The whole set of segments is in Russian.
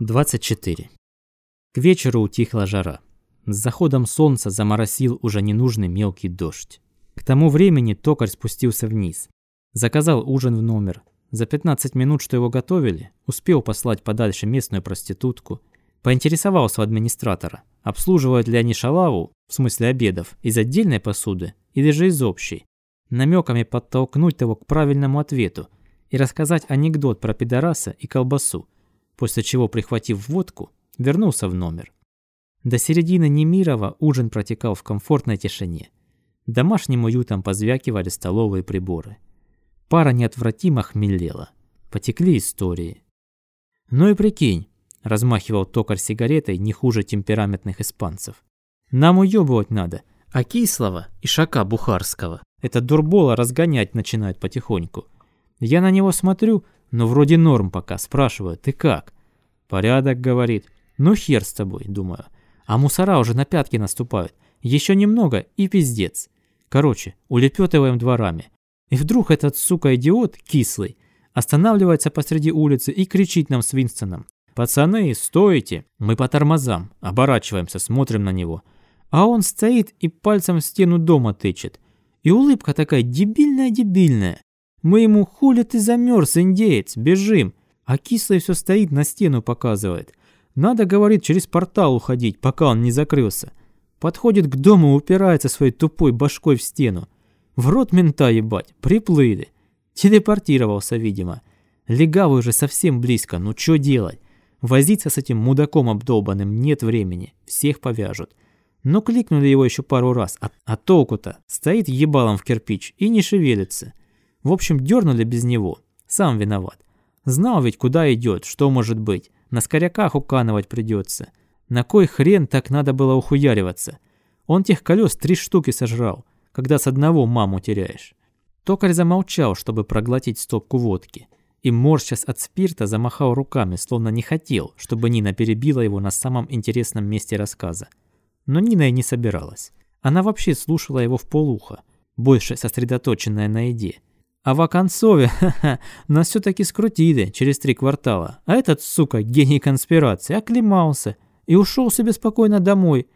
24. К вечеру утихла жара. С заходом солнца заморосил уже ненужный мелкий дождь. К тому времени токарь спустился вниз. Заказал ужин в номер. За 15 минут, что его готовили, успел послать подальше местную проститутку. Поинтересовался у администратора, обслуживают ли они шалаву, в смысле обедов, из отдельной посуды или же из общей. Намеками подтолкнуть его к правильному ответу и рассказать анекдот про пидораса и колбасу после чего, прихватив водку, вернулся в номер. До середины Немирова ужин протекал в комфортной тишине. Домашним уютом позвякивали столовые приборы. Пара неотвратимо хмелела. Потекли истории. «Ну и прикинь», – размахивал токарь сигаретой не хуже темпераментных испанцев. «Нам уёбывать надо, а кислого и шака бухарского. Это дурбола разгонять начинает потихоньку. Я на него смотрю, но вроде норм пока. Спрашиваю, ты как? Порядок, говорит. Ну хер с тобой, думаю. А мусора уже на пятки наступают. Еще немного и пиздец. Короче, улепетываем дворами. И вдруг этот, сука-идиот, кислый, останавливается посреди улицы и кричит нам с Винстоном. «Пацаны, стойте!» Мы по тормозам, оборачиваемся, смотрим на него. А он стоит и пальцем в стену дома тычет. И улыбка такая дебильная-дебильная. Мы ему хули ты замерз, индеец, бежим. А кислый все стоит на стену показывает. Надо, говорит, через портал уходить, пока он не закрылся. Подходит к дому, упирается своей тупой башкой в стену. В рот мента ебать, приплыли. Телепортировался, видимо. Легавый уже совсем близко, ну что делать? Возиться с этим мудаком обдолбанным нет времени, всех повяжут. Но кликнули его еще пару раз, а, а толку-то? Стоит ебалом в кирпич и не шевелится. В общем, дернули без него. Сам виноват. Знал ведь, куда идет, что может быть. На скоряках уканывать придется. На кой хрен так надо было ухуяриваться? Он тех колес три штуки сожрал, когда с одного маму теряешь. Токарь замолчал, чтобы проглотить стопку водки. И морщась от спирта замахал руками, словно не хотел, чтобы Нина перебила его на самом интересном месте рассказа. Но Нина и не собиралась. Она вообще слушала его в полухо, больше сосредоточенная на еде. А в Оконцове, ха-ха, нас все-таки скрутили через три квартала. А этот, сука, гений конспирации, оклемался и ушел себе спокойно домой.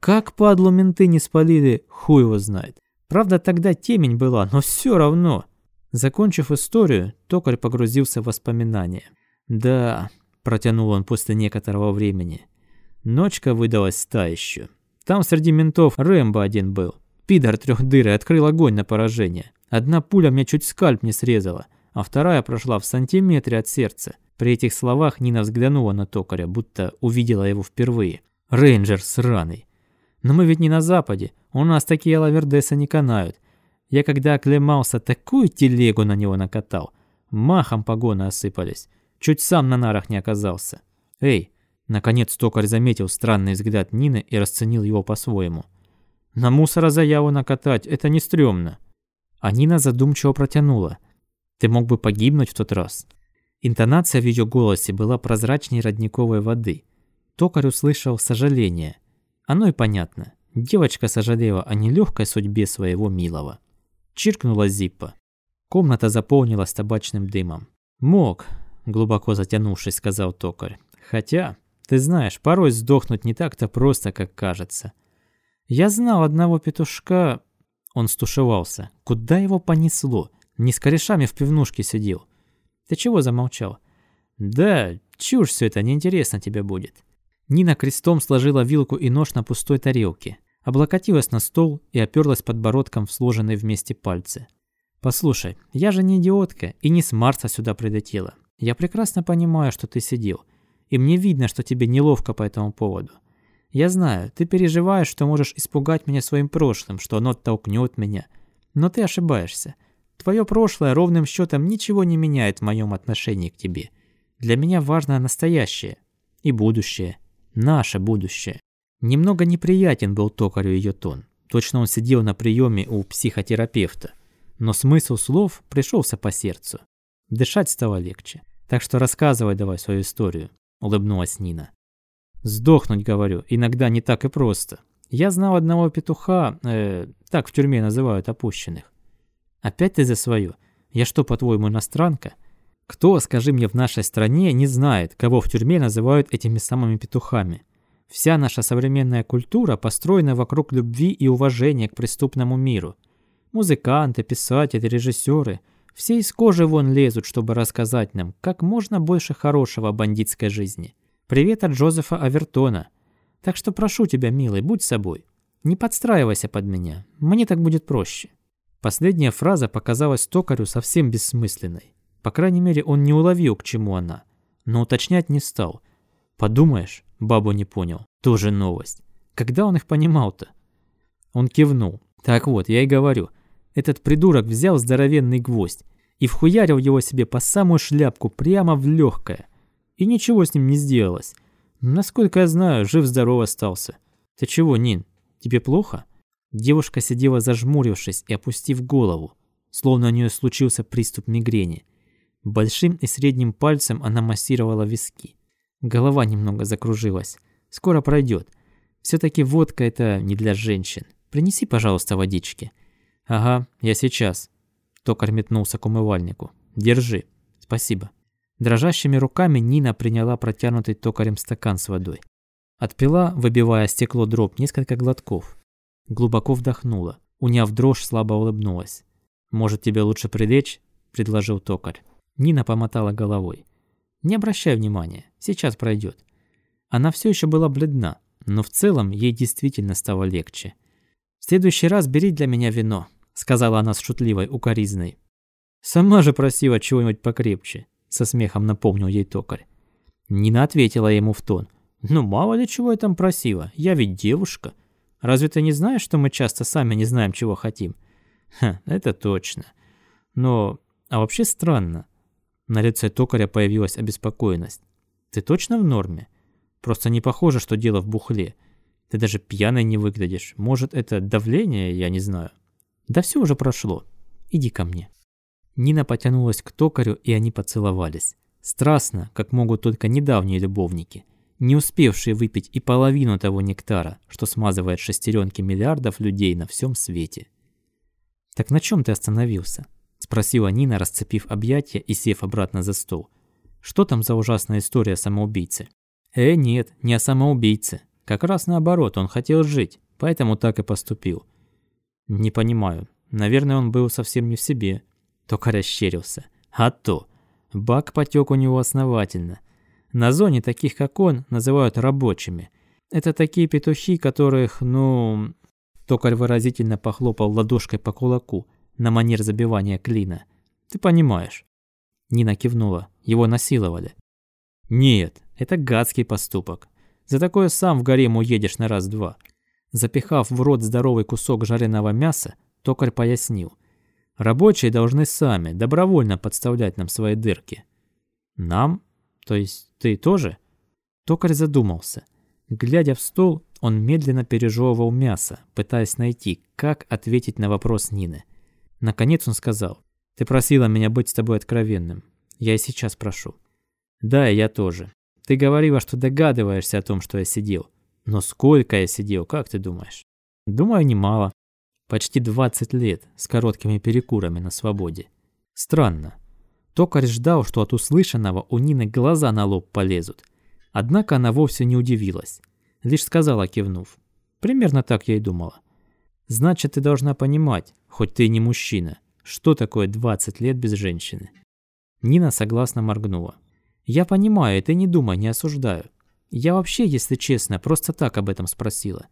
Как падлу менты не спалили, хуй его знает. Правда, тогда темень была, но все равно. Закончив историю, токарь погрузился в воспоминания. «Да», – протянул он после некоторого времени, – «ночка выдалась та еще. Там среди ментов Рэмбо один был. Пидор трехдырый открыл огонь на поражение. Одна пуля мне чуть скальп не срезала, а вторая прошла в сантиметре от сердца. При этих словах Нина взглянула на токаря, будто увидела его впервые. Рейнджер сраный. Но мы ведь не на западе, у нас такие лавердесы не канают. Я когда оклемался, такую телегу на него накатал. Махом погоны осыпались. Чуть сам на нарах не оказался. Эй, наконец токарь заметил странный взгляд Нины и расценил его по-своему. На мусора заяву накатать – это не стрёмно. А Нина задумчиво протянула. «Ты мог бы погибнуть в тот раз». Интонация в ее голосе была прозрачнее родниковой воды. Токарь услышал сожаление. Оно и понятно. Девочка сожалела о нелегкой судьбе своего милого. Чиркнула Зиппа. Комната заполнилась табачным дымом. «Мог», – глубоко затянувшись, сказал токарь. «Хотя, ты знаешь, порой сдохнуть не так-то просто, как кажется. Я знал одного петушка, он стушевался. Куда его понесло? Не с корешами в пивнушке сидел. Ты чего замолчал? Да, чушь все это, неинтересно тебе будет. Нина крестом сложила вилку и нож на пустой тарелке, облокотилась на стол и оперлась подбородком в сложенные вместе пальцы. «Послушай, я же не идиотка и не с Марса сюда прилетела. Я прекрасно понимаю, что ты сидел, и мне видно, что тебе неловко по этому поводу. Я знаю, ты переживаешь, что можешь испугать меня своим прошлым, что оно толкнет меня. Но ты ошибаешься. Твое прошлое ровным счетом ничего не меняет в моем отношении к тебе. Для меня важно настоящее. И будущее. Наше будущее. Немного неприятен был токарю ее тон. Точно он сидел на приеме у психотерапевта. Но смысл слов пришелся по сердцу. Дышать стало легче. Так что рассказывай давай свою историю, улыбнулась Нина. Сдохнуть, говорю, иногда не так и просто. Я знал одного петуха, э, так в тюрьме называют опущенных. Опять ты за свою? Я что, по-твоему, иностранка? Кто, скажи мне, в нашей стране не знает, кого в тюрьме называют этими самыми петухами? Вся наша современная культура построена вокруг любви и уважения к преступному миру. Музыканты, писатели, режиссеры – все из кожи вон лезут, чтобы рассказать нам как можно больше хорошего о бандитской жизни. Привет от Джозефа Авертона. Так что прошу тебя, милый, будь собой. Не подстраивайся под меня, мне так будет проще». Последняя фраза показалась токарю совсем бессмысленной. По крайней мере, он не уловил, к чему она. Но уточнять не стал. Подумаешь, бабу не понял. Тоже новость. Когда он их понимал-то? Он кивнул. Так вот, я и говорю. Этот придурок взял здоровенный гвоздь и вхуярил его себе по самую шляпку прямо в легкое. И ничего с ним не сделалось. Насколько я знаю, жив-здоров остался. Ты чего, Нин, тебе плохо? Девушка сидела зажмурившись и опустив голову, словно у нее случился приступ мигрени. Большим и средним пальцем она массировала виски. Голова немного закружилась. Скоро пройдет. Все-таки водка это не для женщин. Принеси, пожалуйста, водички. Ага, я сейчас. Токарь метнулся к умывальнику. Держи. Спасибо. Дрожащими руками Нина приняла протянутый токарем стакан с водой. Отпила, выбивая стекло дроб, несколько глотков. Глубоко вдохнула. Уняв дрожь, слабо улыбнулась. «Может, тебе лучше прилечь?» – предложил токарь. Нина помотала головой. «Не обращай внимания, сейчас пройдет. Она все еще была бледна, но в целом ей действительно стало легче. «В следующий раз бери для меня вино», – сказала она с шутливой укоризной. «Сама же просила чего-нибудь покрепче», – со смехом напомнил ей токарь. Нина ответила ему в тон. «Ну, мало ли чего я там просила, я ведь девушка. Разве ты не знаешь, что мы часто сами не знаем, чего хотим?» «Ха, это точно. Но, а вообще странно». На лице токаря появилась обеспокоенность. «Ты точно в норме? Просто не похоже, что дело в бухле. Ты даже пьяной не выглядишь. Может, это давление, я не знаю. Да все уже прошло. Иди ко мне». Нина потянулась к токарю, и они поцеловались. Страстно, как могут только недавние любовники, не успевшие выпить и половину того нектара, что смазывает шестеренки миллиардов людей на всем свете. «Так на чем ты остановился?» – спросила Нина, расцепив объятия и сев обратно за стол. «Что там за ужасная история самоубийцы?» «Э, нет, не о самоубийце. Как раз наоборот, он хотел жить, поэтому так и поступил. Не понимаю. Наверное, он был совсем не в себе. Только расщерился. А то. Бак потек у него основательно. На зоне таких, как он, называют рабочими. Это такие петухи, которых, ну... Токарь выразительно похлопал ладошкой по кулаку на манер забивания клина. Ты понимаешь. Нина кивнула. Его насиловали. Нет, это гадский поступок. За такое сам в гарем уедешь на раз-два. Запихав в рот здоровый кусок жареного мяса, токарь пояснил. Рабочие должны сами, добровольно подставлять нам свои дырки. Нам? То есть ты тоже? Токарь задумался. Глядя в стол, он медленно пережевывал мясо, пытаясь найти, как ответить на вопрос Нины. Наконец он сказал, «Ты просила меня быть с тобой откровенным. Я и сейчас прошу». «Да, и я тоже. Ты говорила, что догадываешься о том, что я сидел. Но сколько я сидел, как ты думаешь? Думаю, немало. Почти 20 лет с короткими перекурами на свободе. Странно. Токарь ждал, что от услышанного у Нины глаза на лоб полезут. Однако она вовсе не удивилась. Лишь сказала, кивнув. Примерно так я и думала. Значит, ты должна понимать, хоть ты и не мужчина, что такое 20 лет без женщины. Нина согласно моргнула. Я понимаю, ты не думай, не осуждаю. Я вообще, если честно, просто так об этом спросила.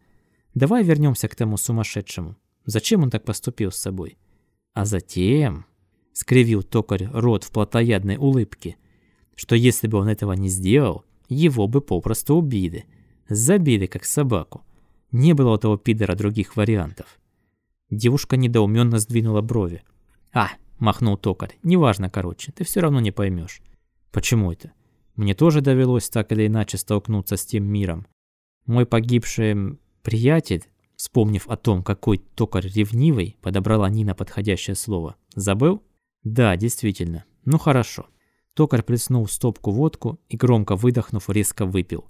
Давай вернемся к тому сумасшедшему. Зачем он так поступил с собой? А затем, скривил токарь рот в плотоядной улыбке, что если бы он этого не сделал, его бы попросту убили. Забили, как собаку. Не было у того пидора других вариантов. Девушка недоуменно сдвинула брови. «А!» – махнул токарь. «Неважно, короче, ты все равно не поймешь. Почему это? Мне тоже довелось так или иначе столкнуться с тем миром. Мой погибший приятель, вспомнив о том, какой токарь ревнивый, подобрала Нина подходящее слово. Забыл? Да, действительно. Ну хорошо. Токарь плеснул в стопку водку и, громко выдохнув, резко выпил.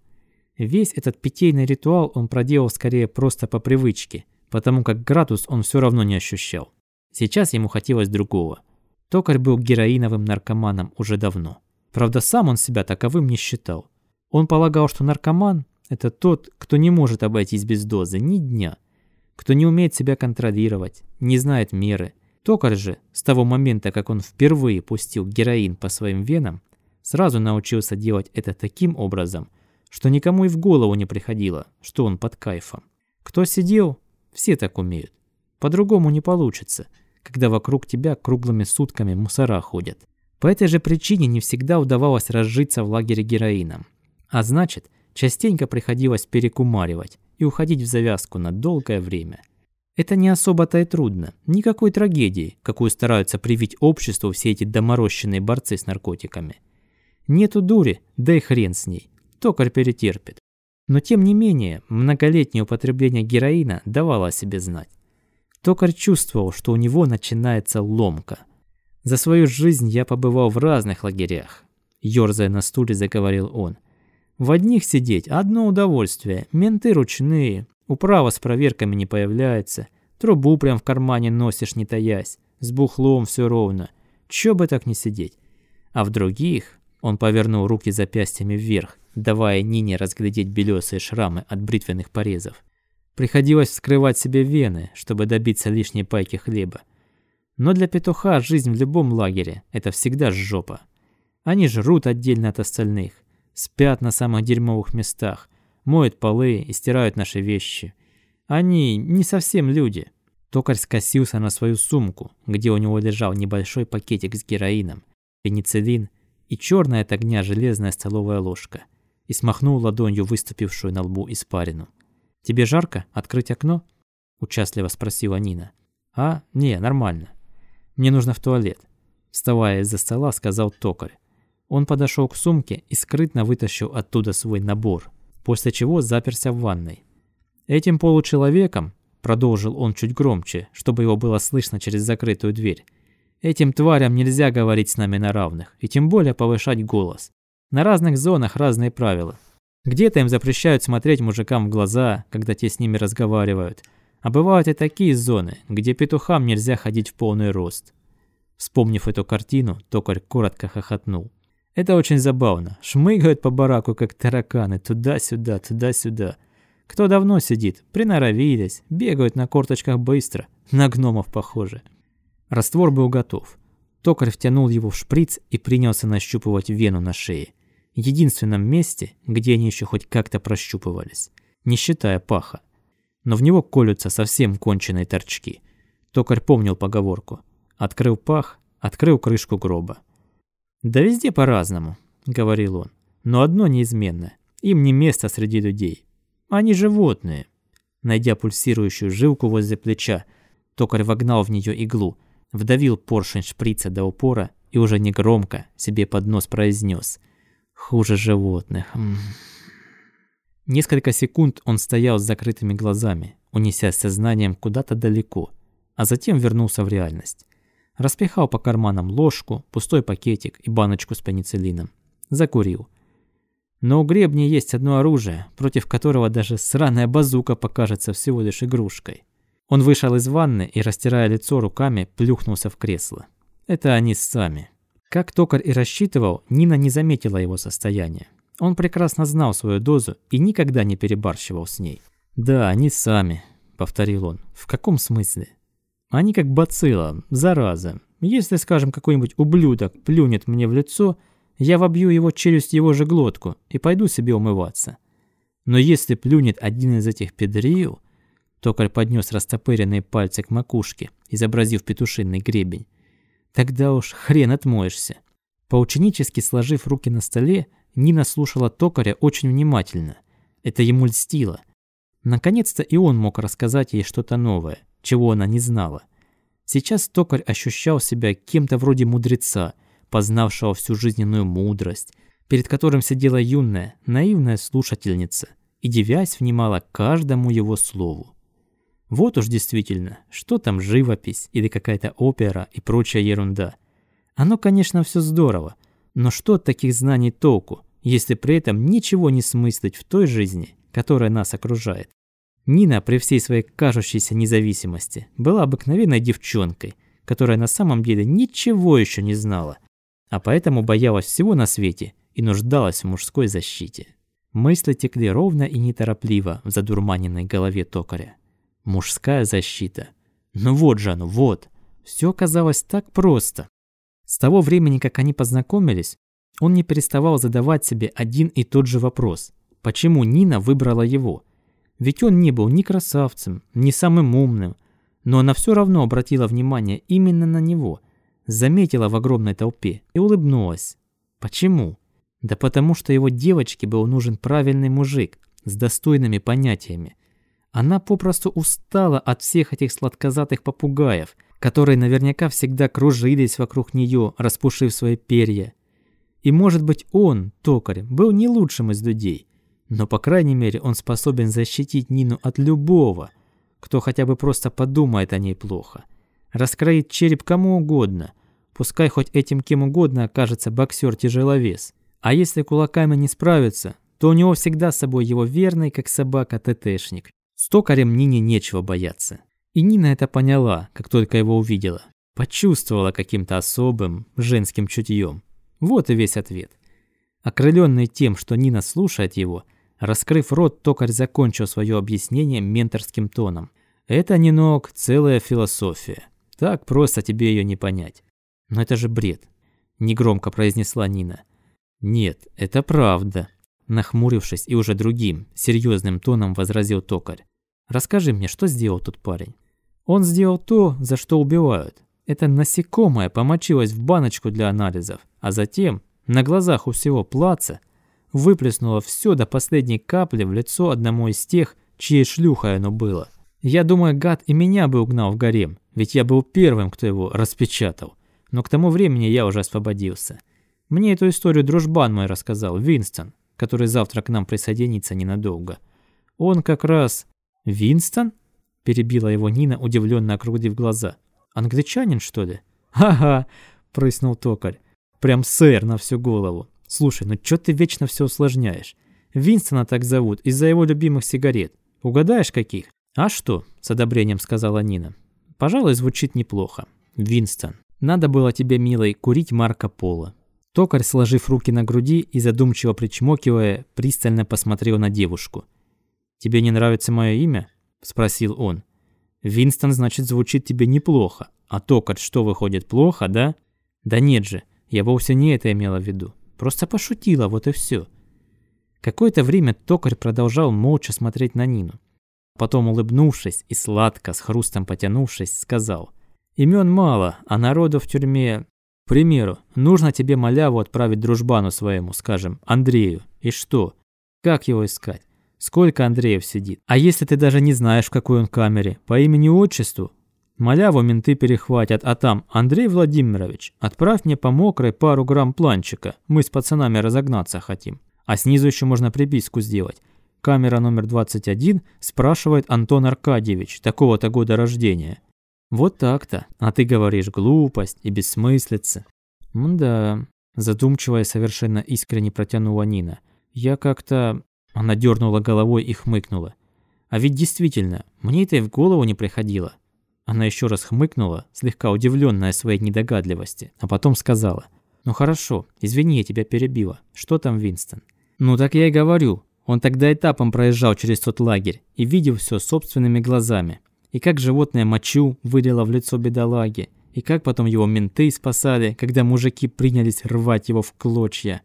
Весь этот питейный ритуал он проделал скорее просто по привычке, потому как градус он все равно не ощущал. Сейчас ему хотелось другого. Токарь был героиновым наркоманом уже давно. Правда, сам он себя таковым не считал. Он полагал, что наркоман – это тот, кто не может обойтись без дозы ни дня, кто не умеет себя контролировать, не знает меры. Токарь же, с того момента, как он впервые пустил героин по своим венам, сразу научился делать это таким образом, что никому и в голову не приходило, что он под кайфом. Кто сидел, все так умеют. По-другому не получится, когда вокруг тебя круглыми сутками мусора ходят. По этой же причине не всегда удавалось разжиться в лагере героином. А значит, частенько приходилось перекумаривать и уходить в завязку на долгое время. Это не особо-то и трудно, никакой трагедии, какую стараются привить обществу все эти доморощенные борцы с наркотиками. Нету дури, да и хрен с ней, токарь перетерпит. Но тем не менее, многолетнее употребление героина давало о себе знать. Токарь чувствовал, что у него начинается ломка. За свою жизнь я побывал в разных лагерях. Ёрзая на стуле, заговорил он. В одних сидеть – одно удовольствие, менты ручные, управа с проверками не появляется, трубу прям в кармане носишь не таясь, с бухлом все ровно. Чё бы так не сидеть. А в других, он повернул руки запястьями вверх, давая Нине разглядеть белесые шрамы от бритвенных порезов. Приходилось вскрывать себе вены, чтобы добиться лишней пайки хлеба. Но для петуха жизнь в любом лагере – это всегда жопа. Они жрут отдельно от остальных, спят на самых дерьмовых местах, моют полы и стирают наши вещи. Они не совсем люди. Токарь скосился на свою сумку, где у него лежал небольшой пакетик с героином, пенициллин и черная от огня железная столовая ложка – и смахнул ладонью выступившую на лбу испарину. «Тебе жарко? Открыть окно?» – участливо спросила Нина. «А? Не, нормально. Мне нужно в туалет», – вставая из-за стола, сказал токарь. Он подошел к сумке и скрытно вытащил оттуда свой набор, после чего заперся в ванной. «Этим получеловеком», – продолжил он чуть громче, чтобы его было слышно через закрытую дверь, «этим тварям нельзя говорить с нами на равных, и тем более повышать голос. На разных зонах разные правила. Где-то им запрещают смотреть мужикам в глаза, когда те с ними разговаривают. А бывают и такие зоны, где петухам нельзя ходить в полный рост. Вспомнив эту картину, токарь коротко хохотнул. Это очень забавно. Шмыгают по бараку, как тараканы, туда-сюда, туда-сюда. Кто давно сидит, приноровились, бегают на корточках быстро, на гномов похоже. Раствор был готов. Токарь втянул его в шприц и принялся нащупывать вену на шее единственном месте, где они еще хоть как-то прощупывались, не считая паха. Но в него колются совсем конченые торчки. Токарь помнил поговорку. Открыл пах, открыл крышку гроба. «Да везде по-разному», — говорил он. «Но одно неизменно. Им не место среди людей. Они животные». Найдя пульсирующую жилку возле плеча, токарь вогнал в нее иглу, вдавил поршень шприца до упора и уже негромко себе под нос произнес — Хуже животных. Несколько секунд он стоял с закрытыми глазами, унеся сознанием куда-то далеко, а затем вернулся в реальность. Распихал по карманам ложку, пустой пакетик и баночку с пенициллином. Закурил. Но у гребня есть одно оружие, против которого даже сраная базука покажется всего лишь игрушкой. Он вышел из ванны и, растирая лицо руками, плюхнулся в кресло. Это они сами. Как токарь и рассчитывал, Нина не заметила его состояние. Он прекрасно знал свою дозу и никогда не перебарщивал с ней. «Да, они сами», — повторил он. «В каком смысле?» «Они как бацилла, зараза. Если, скажем, какой-нибудь ублюдок плюнет мне в лицо, я вобью его челюсть его же глотку и пойду себе умываться. Но если плюнет один из этих педрил...» Токарь поднес растопыренные пальцы к макушке, изобразив петушиный гребень. Тогда уж хрен отмоешься. Поученически сложив руки на столе, Нина слушала токаря очень внимательно. Это ему льстило. Наконец-то и он мог рассказать ей что-то новое, чего она не знала. Сейчас токарь ощущал себя кем-то вроде мудреца, познавшего всю жизненную мудрость, перед которым сидела юная, наивная слушательница и, девясь, внимала каждому его слову. Вот уж действительно, что там живопись или какая-то опера и прочая ерунда. Оно, конечно, все здорово, но что от таких знаний толку, если при этом ничего не смыслить в той жизни, которая нас окружает? Нина при всей своей кажущейся независимости была обыкновенной девчонкой, которая на самом деле ничего еще не знала, а поэтому боялась всего на свете и нуждалась в мужской защите. Мысли текли ровно и неторопливо в задурманенной голове токаря. Мужская защита. Ну вот же оно, вот. Все казалось так просто. С того времени, как они познакомились, он не переставал задавать себе один и тот же вопрос. Почему Нина выбрала его? Ведь он не был ни красавцем, ни самым умным, но она все равно обратила внимание именно на него, заметила в огромной толпе и улыбнулась. Почему? Да потому что его девочке был нужен правильный мужик с достойными понятиями. Она попросту устала от всех этих сладкозатых попугаев, которые наверняка всегда кружились вокруг нее, распушив свои перья. И может быть он, токарь, был не лучшим из людей, но по крайней мере он способен защитить Нину от любого – кто хотя бы просто подумает о ней плохо. Раскроит череп кому угодно, пускай хоть этим кем угодно окажется боксер-тяжеловес. А если кулаками не справится, то у него всегда с собой его верный, как собака, ТТшник. С токарем Нине нечего бояться. И Нина это поняла, как только его увидела. Почувствовала каким-то особым женским чутьем. Вот и весь ответ. Окрыленный тем, что Нина слушает его, Раскрыв рот, токарь закончил свое объяснение менторским тоном. «Это, не ног, целая философия. Так просто тебе ее не понять». «Но это же бред», – негромко произнесла Нина. «Нет, это правда», – нахмурившись и уже другим, серьезным тоном возразил токарь. «Расскажи мне, что сделал тот парень?» «Он сделал то, за что убивают. Это насекомое помочилось в баночку для анализов, а затем, на глазах у всего плаца, выплеснула все до последней капли в лицо одному из тех, чьей шлюхой оно было. Я думаю, гад и меня бы угнал в гарем, ведь я был первым, кто его распечатал. Но к тому времени я уже освободился. Мне эту историю дружбан мой рассказал, Винстон, который завтра к нам присоединится ненадолго. Он как раз... «Винстон?» – перебила его Нина, удивленно округлив глаза. «Англичанин, что ли?» «Ага», – прыснул токарь. «Прям сэр на всю голову. Слушай, ну чё ты вечно все усложняешь? Винстона так зовут из-за его любимых сигарет. Угадаешь, каких? А что? С одобрением сказала Нина. Пожалуй, звучит неплохо. Винстон. Надо было тебе, милой, курить Марко Поло. Токарь, сложив руки на груди и задумчиво причмокивая, пристально посмотрел на девушку. «Тебе не нравится мое имя?» – спросил он. «Винстон, значит, звучит тебе неплохо. А токарь что, выходит, плохо, да?» «Да нет же, я вовсе не это имела в виду. Просто пошутила, вот и все. Какое-то время токарь продолжал молча смотреть на Нину. Потом, улыбнувшись и сладко, с хрустом потянувшись, сказал. «Имен мало, а народу в тюрьме... К примеру, нужно тебе маляву отправить дружбану своему, скажем, Андрею. И что? Как его искать? Сколько Андреев сидит? А если ты даже не знаешь, в какой он камере? По имени-отчеству? Маляву менты перехватят, а там Андрей Владимирович, отправь мне по мокрой пару грамм планчика, мы с пацанами разогнаться хотим. А снизу еще можно приписку сделать. Камера номер 21 спрашивает Антон Аркадьевич, такого-то года рождения. Вот так-то. А ты говоришь глупость и бессмыслица. Мда, задумчивая совершенно искренне протянула Нина. Я как-то... Она дернула головой и хмыкнула. А ведь действительно, мне это и в голову не приходило. Она еще раз хмыкнула, слегка удивленная своей недогадливости, а потом сказала. «Ну хорошо, извини, я тебя перебила. Что там, Винстон?» «Ну так я и говорю. Он тогда этапом проезжал через тот лагерь и видел все собственными глазами. И как животное мочу вылило в лицо бедолаги, и как потом его менты спасали, когда мужики принялись рвать его в клочья».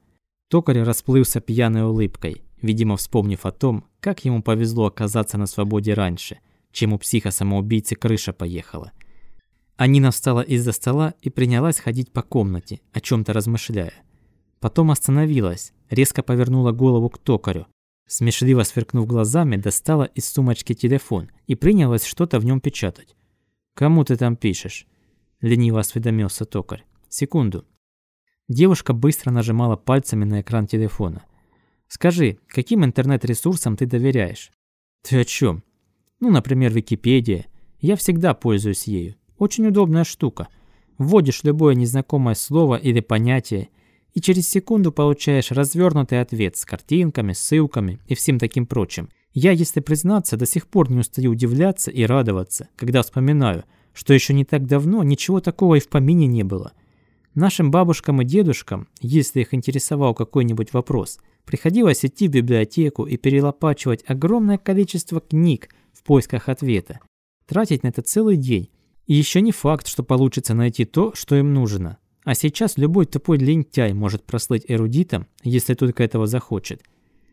Токарь расплылся пьяной улыбкой, видимо, вспомнив о том, как ему повезло оказаться на свободе раньше – чем у психа-самоубийцы крыша поехала. Анина встала из-за стола и принялась ходить по комнате, о чем-то размышляя. Потом остановилась, резко повернула голову к токарю. Смешливо сверкнув глазами, достала из сумочки телефон и принялась что-то в нем печатать. «Кому ты там пишешь?» – лениво осведомился токарь. «Секунду». Девушка быстро нажимала пальцами на экран телефона. «Скажи, каким интернет-ресурсам ты доверяешь?» «Ты о чем? Ну, например, Википедия. Я всегда пользуюсь ею. Очень удобная штука. Вводишь любое незнакомое слово или понятие, и через секунду получаешь развернутый ответ с картинками, ссылками и всем таким прочим. Я, если признаться, до сих пор не устаю удивляться и радоваться, когда вспоминаю, что еще не так давно ничего такого и в помине не было. Нашим бабушкам и дедушкам, если их интересовал какой-нибудь вопрос, приходилось идти в библиотеку и перелопачивать огромное количество книг поисках ответа, тратить на это целый день. И еще не факт, что получится найти то, что им нужно. А сейчас любой тупой лентяй может прослыть эрудитом, если только этого захочет.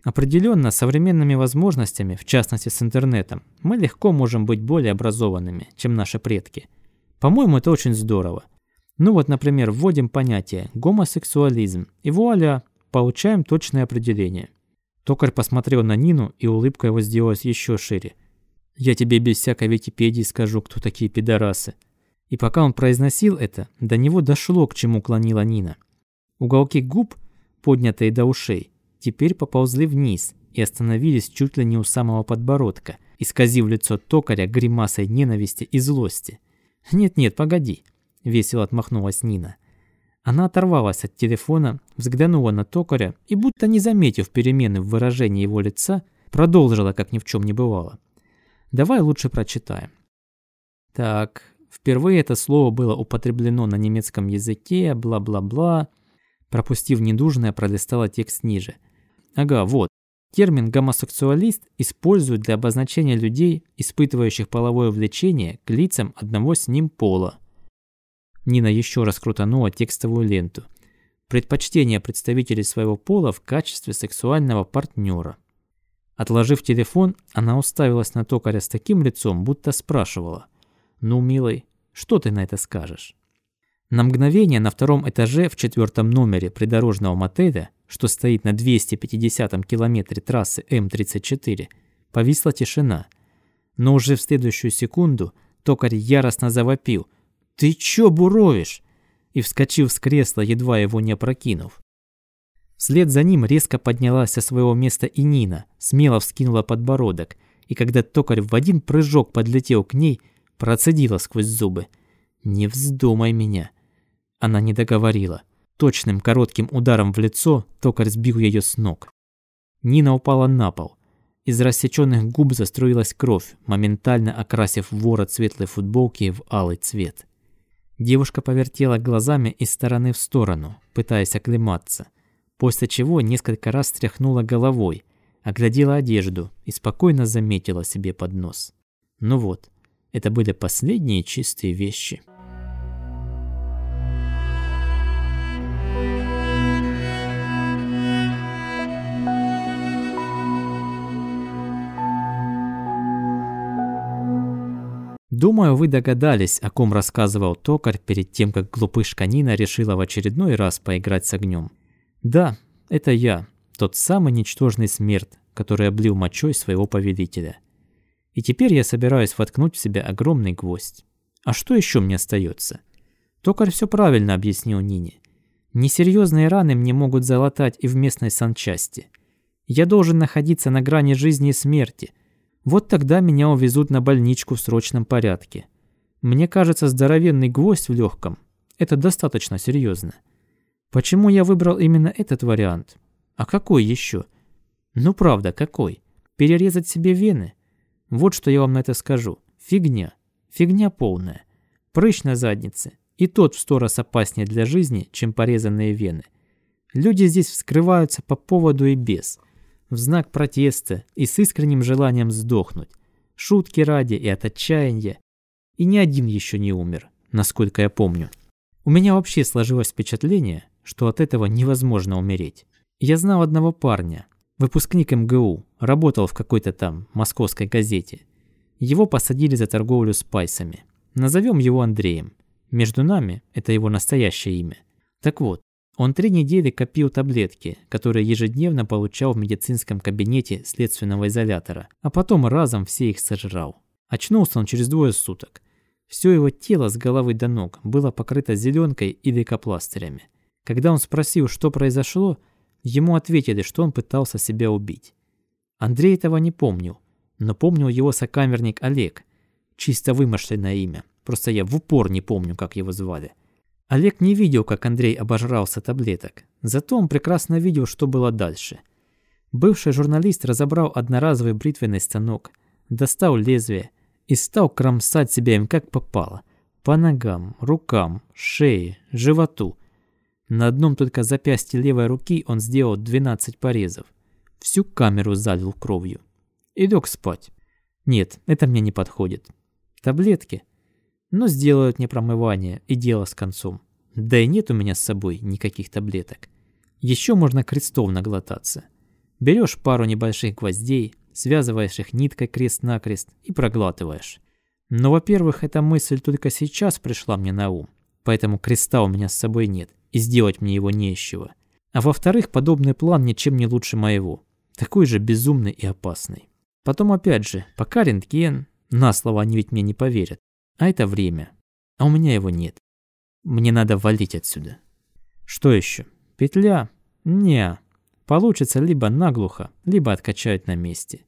Определенно, современными возможностями, в частности с интернетом, мы легко можем быть более образованными, чем наши предки. По-моему, это очень здорово. Ну вот, например, вводим понятие «гомосексуализм» и вуаля, получаем точное определение. Токарь посмотрел на Нину, и улыбка его сделалась еще шире. «Я тебе без всякой Википедии скажу, кто такие пидорасы». И пока он произносил это, до него дошло, к чему клонила Нина. Уголки губ, поднятые до ушей, теперь поползли вниз и остановились чуть ли не у самого подбородка, исказив лицо токаря гримасой ненависти и злости. «Нет-нет, погоди», – весело отмахнулась Нина. Она оторвалась от телефона, взглянула на токаря и, будто не заметив перемены в выражении его лица, продолжила, как ни в чем не бывало. «Давай лучше прочитаем». Так, Впервые это слово было употреблено на немецком языке, бла-бла-бла. Пропустив недужное, пролистала текст ниже. Ага, вот. Термин «гомосексуалист» используют для обозначения людей, испытывающих половое влечение к лицам одного с ним пола. Нина еще раз крутанула текстовую ленту. Предпочтение представителей своего пола в качестве сексуального партнера. Отложив телефон, она уставилась на токаря с таким лицом, будто спрашивала. «Ну, милый, что ты на это скажешь?» На мгновение на втором этаже в четвертом номере придорожного мотеля, что стоит на 250-м километре трассы М-34, повисла тишина. Но уже в следующую секунду токарь яростно завопил «Ты чё буровишь?» и, вскочив с кресла, едва его не опрокинув. Вслед за ним резко поднялась со своего места и Нина, смело вскинула подбородок, и когда токарь в один прыжок подлетел к ней – Процедила сквозь зубы. «Не вздумай меня». Она не договорила. Точным коротким ударом в лицо токарь сбил ее с ног. Нина упала на пол. Из рассеченных губ заструилась кровь, моментально окрасив ворот светлой футболки в алый цвет. Девушка повертела глазами из стороны в сторону, пытаясь оклематься, после чего несколько раз стряхнула головой, оглядела одежду и спокойно заметила себе под нос. Ну вот, это были последние чистые вещи. Думаю, вы догадались, о ком рассказывал токарь перед тем, как глупышка Нина решила в очередной раз поиграть с огнем. Да, это я, тот самый ничтожный смерть, который облил мочой своего повелителя. И теперь я собираюсь воткнуть в себя огромный гвоздь. А что еще мне остается? Токарь все правильно объяснил Нине. Несерьезные раны мне могут залатать и в местной санчасти. Я должен находиться на грани жизни и смерти. Вот тогда меня увезут на больничку в срочном порядке. Мне кажется, здоровенный гвоздь в легком – это достаточно серьезно. Почему я выбрал именно этот вариант? А какой еще? Ну правда, какой? Перерезать себе вены – вот что я вам на это скажу. Фигня. Фигня полная. Прыщ на заднице. И тот в сто раз опаснее для жизни, чем порезанные вены. Люди здесь вскрываются по поводу и без. В знак протеста и с искренним желанием сдохнуть. Шутки ради и от отчаяния. И ни один еще не умер, насколько я помню. У меня вообще сложилось впечатление, что от этого невозможно умереть. Я знал одного парня, Выпускник МГУ, работал в какой-то там московской газете. Его посадили за торговлю спайсами. Назовем его Андреем. Между нами это его настоящее имя. Так вот, он три недели копил таблетки, которые ежедневно получал в медицинском кабинете следственного изолятора, а потом разом все их сожрал. Очнулся он через двое суток. Все его тело с головы до ног было покрыто зеленкой и лейкопластырями. Когда он спросил, что произошло, Ему ответили, что он пытался себя убить. Андрей этого не помнил, но помнил его сокамерник Олег. Чисто вымышленное имя, просто я в упор не помню, как его звали. Олег не видел, как Андрей обожрался таблеток, зато он прекрасно видел, что было дальше. Бывший журналист разобрал одноразовый бритвенный станок, достал лезвие и стал кромсать себя им как попало, По ногам, рукам, шее, животу. На одном только запястье левой руки он сделал 12 порезов. Всю камеру залил кровью. И лег спать. Нет, это мне не подходит. Таблетки? Но сделают мне промывание и дело с концом. Да и нет у меня с собой никаких таблеток. Еще можно крестов наглотаться. Берешь пару небольших гвоздей, связываешь их ниткой крест-накрест и проглатываешь. Но, во-первых, эта мысль только сейчас пришла мне на ум, поэтому креста у меня с собой нет, и сделать мне его не из чего. А во-вторых, подобный план ничем не лучше моего, такой же безумный и опасный. Потом опять же, пока рентген, на слово они ведь мне не поверят, а это время, а у меня его нет. Мне надо валить отсюда. Что еще? Петля? Не. Получится либо наглухо, либо откачают на месте.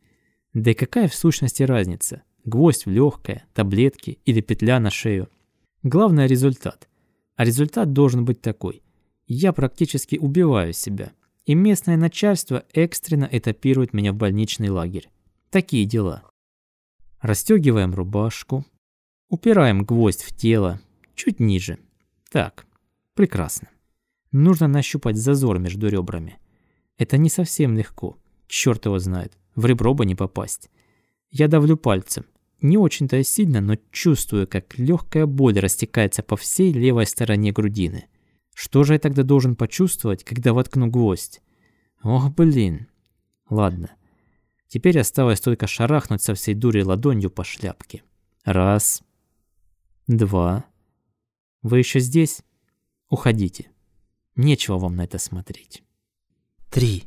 Да и какая в сущности разница? Гвоздь в легкое, таблетки или петля на шею. Главное результат. А результат должен быть такой. Я практически убиваю себя. И местное начальство экстренно этапирует меня в больничный лагерь. Такие дела. Растегиваем рубашку. Упираем гвоздь в тело. Чуть ниже. Так, прекрасно. Нужно нащупать зазор между ребрами. Это не совсем легко. Черт его знает. В ребро бы не попасть. Я давлю пальцем. Не очень-то сильно, но чувствую, как легкая боль растекается по всей левой стороне грудины. Что же я тогда должен почувствовать, когда воткну гвоздь? Ох, блин. Ладно. Теперь осталось только шарахнуть со всей дури ладонью по шляпке. Раз. Два. Вы еще здесь? Уходите. Нечего вам на это смотреть. Три.